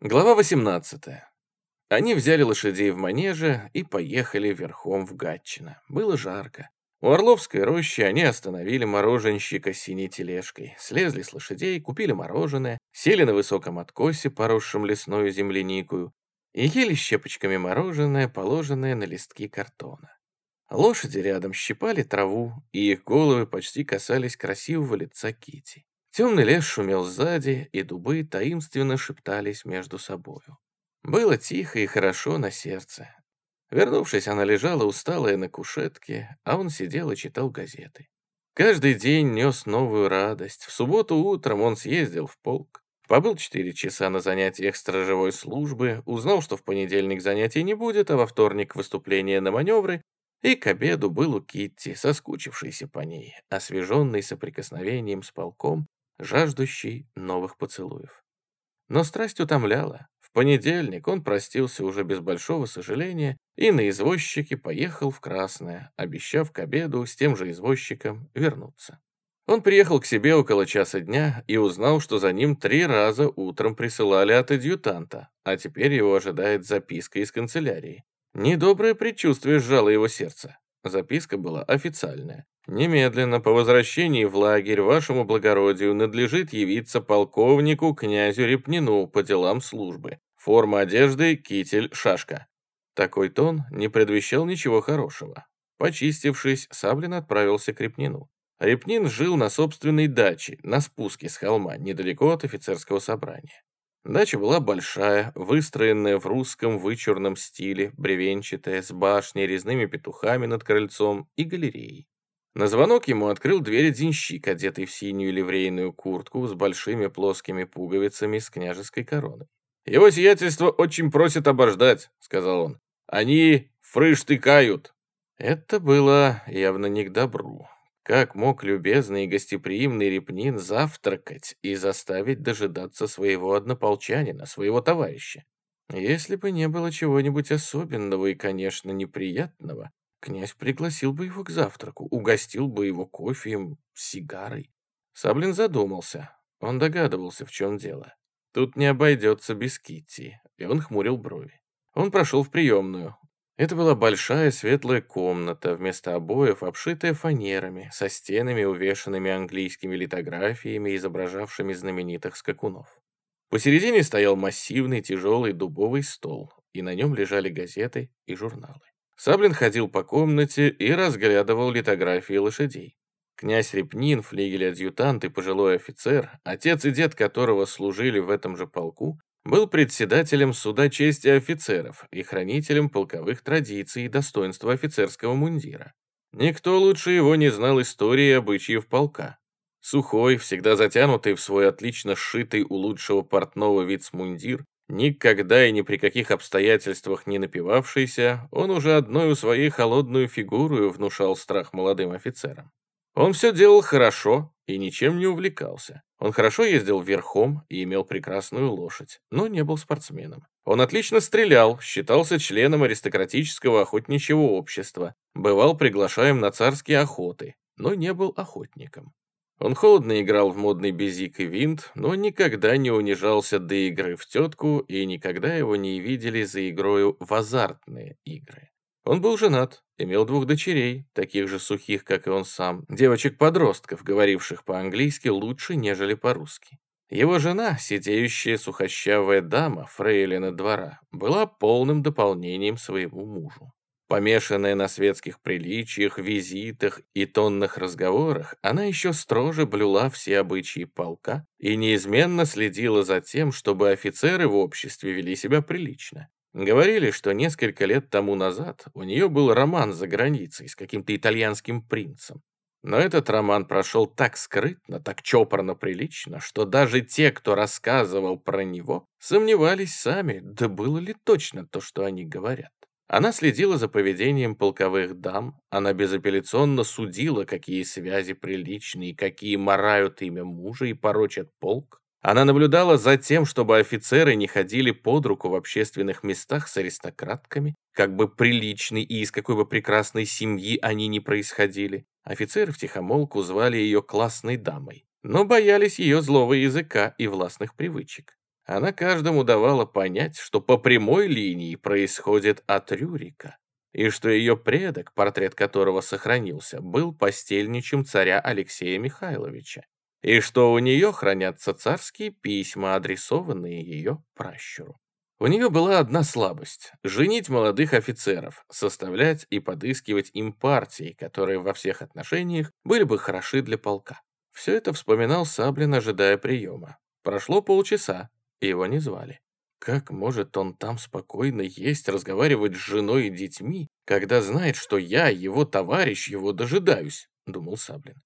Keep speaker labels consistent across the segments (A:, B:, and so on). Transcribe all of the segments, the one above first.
A: Глава 18. Они взяли лошадей в манеже и поехали верхом в Гатчино. Было жарко. У Орловской рощи они остановили мороженщика синей тележкой, слезли с лошадей, купили мороженое, сели на высоком откосе, поросшем лесною земляникою, и ели щепочками мороженое, положенное на листки картона. Лошади рядом щипали траву, и их головы почти касались красивого лица Кити. Темный лес шумел сзади, и дубы таинственно шептались между собою. Было тихо и хорошо на сердце. Вернувшись, она лежала усталая на кушетке, а он сидел и читал газеты. Каждый день нес новую радость. В субботу утром он съездил в полк, побыл четыре часа на занятиях сторожевой службы, узнал, что в понедельник занятий не будет, а во вторник выступление на маневры, и к обеду был у Китти, соскучившийся по ней, освеженный соприкосновением с полком жаждущий новых поцелуев. Но страсть утомляла. В понедельник он простился уже без большого сожаления и на извозчике поехал в Красное, обещав к обеду с тем же извозчиком вернуться. Он приехал к себе около часа дня и узнал, что за ним три раза утром присылали от адъютанта, а теперь его ожидает записка из канцелярии. Недоброе предчувствие сжало его сердце. Записка была официальная. Немедленно по возвращении в лагерь вашему благородию надлежит явиться полковнику князю Репнину по делам службы. Форма одежды, китель, шашка. Такой тон не предвещал ничего хорошего. Почистившись, Саблин отправился к Репнину. Репнин жил на собственной даче, на спуске с холма, недалеко от офицерского собрания. Дача была большая, выстроенная в русском вычурном стиле, бревенчатая, с башней, резными петухами над крыльцом и галереей. На звонок ему открыл дверь денщик, одетый в синюю ливрейную куртку с большими плоскими пуговицами с княжеской короной. «Его сиятельство очень просит обождать», — сказал он. «Они фрыш тыкают». Это было явно не к добру. Как мог любезный и гостеприимный Репнин завтракать и заставить дожидаться своего однополчанина, своего товарища? Если бы не было чего-нибудь особенного и, конечно, неприятного, князь пригласил бы его к завтраку, угостил бы его кофеем, сигарой. Саблин задумался. Он догадывался, в чем дело. Тут не обойдется без Китти, и он хмурил брови. Он прошел в приемную. Это была большая светлая комната, вместо обоев обшитая фанерами, со стенами, увешанными английскими литографиями, изображавшими знаменитых скакунов. Посередине стоял массивный тяжелый дубовый стол, и на нем лежали газеты и журналы. Саблин ходил по комнате и разглядывал литографии лошадей. Князь Репнин, флигель-адъютант и пожилой офицер, отец и дед которого служили в этом же полку, был председателем суда чести офицеров и хранителем полковых традиций и достоинства офицерского мундира. Никто лучше его не знал истории и обычаев полка. Сухой, всегда затянутый в свой отлично сшитый у лучшего портного вицмундир, никогда и ни при каких обстоятельствах не напивавшийся, он уже одной своей холодную фигурою внушал страх молодым офицерам. Он все делал хорошо и ничем не увлекался. Он хорошо ездил верхом и имел прекрасную лошадь, но не был спортсменом. Он отлично стрелял, считался членом аристократического охотничьего общества, бывал приглашаем на царские охоты, но не был охотником. Он холодно играл в модный безик и винт, но никогда не унижался до игры в тетку и никогда его не видели за игрою в азартные игры. Он был женат, имел двух дочерей, таких же сухих, как и он сам, девочек-подростков, говоривших по-английски лучше, нежели по-русски. Его жена, сидеющая сухощавая дама, фрейлина двора, была полным дополнением своему мужу. Помешанная на светских приличиях, визитах и тонных разговорах, она еще строже блюла все обычаи полка и неизменно следила за тем, чтобы офицеры в обществе вели себя прилично. Говорили, что несколько лет тому назад у нее был роман за границей с каким-то итальянским принцем. Но этот роман прошел так скрытно, так чопорно-прилично, что даже те, кто рассказывал про него, сомневались сами, да было ли точно то, что они говорят. Она следила за поведением полковых дам, она безапелляционно судила, какие связи приличные, какие морают имя мужа и порочат полк. Она наблюдала за тем, чтобы офицеры не ходили под руку в общественных местах с аристократками, как бы приличной и из какой бы прекрасной семьи они ни происходили. Офицеры втихомолку звали ее классной дамой, но боялись ее злого языка и властных привычек. Она каждому давала понять, что по прямой линии происходит от Рюрика, и что ее предок, портрет которого сохранился, был постельничем царя Алексея Михайловича, и что у нее хранятся царские письма, адресованные ее пращуру. У нее была одна слабость – женить молодых офицеров, составлять и подыскивать им партии, которые во всех отношениях были бы хороши для полка. Все это вспоминал Саблин, ожидая приема. Прошло полчаса, и его не звали. Как может он там спокойно есть, разговаривать с женой и детьми, когда знает, что я, его товарищ, его дожидаюсь, думал Саблин.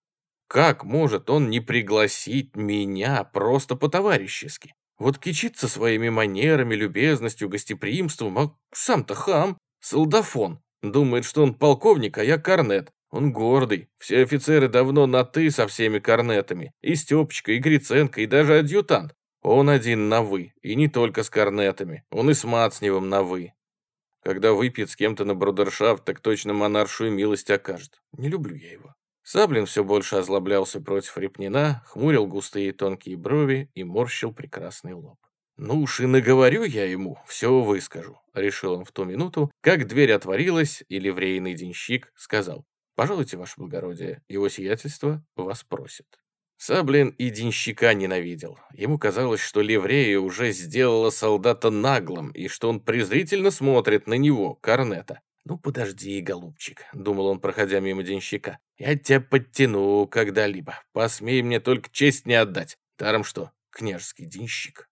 A: Как может он не пригласить меня просто по-товарищески? Вот кичится своими манерами, любезностью, гостеприимством, а сам-то хам, солдафон. Думает, что он полковник, а я корнет. Он гордый. Все офицеры давно на «ты» со всеми корнетами. И Степочка, и Гриценко, и даже адъютант. Он один на «вы», и не только с корнетами. Он и с Мацневым на «вы». Когда выпьет с кем-то на брудершафт, так точно монаршую милость окажет. Не люблю я его. Саблин все больше озлоблялся против Репнина, хмурил густые тонкие брови и морщил прекрасный лоб. «Ну уж и наговорю я ему, все выскажу», — решил он в ту минуту, как дверь отворилась, и ливрейный денщик сказал, «Пожалуйте, ваше благородие, его сиятельство вас просит». Саблин и денщика ненавидел. Ему казалось, что ливрея уже сделала солдата наглым, и что он презрительно смотрит на него, корнета. «Ну, подожди, голубчик», — думал он, проходя мимо денщика. «Я тебя подтяну когда-либо. Посмей мне только честь не отдать. Даром что, княжеский денщик».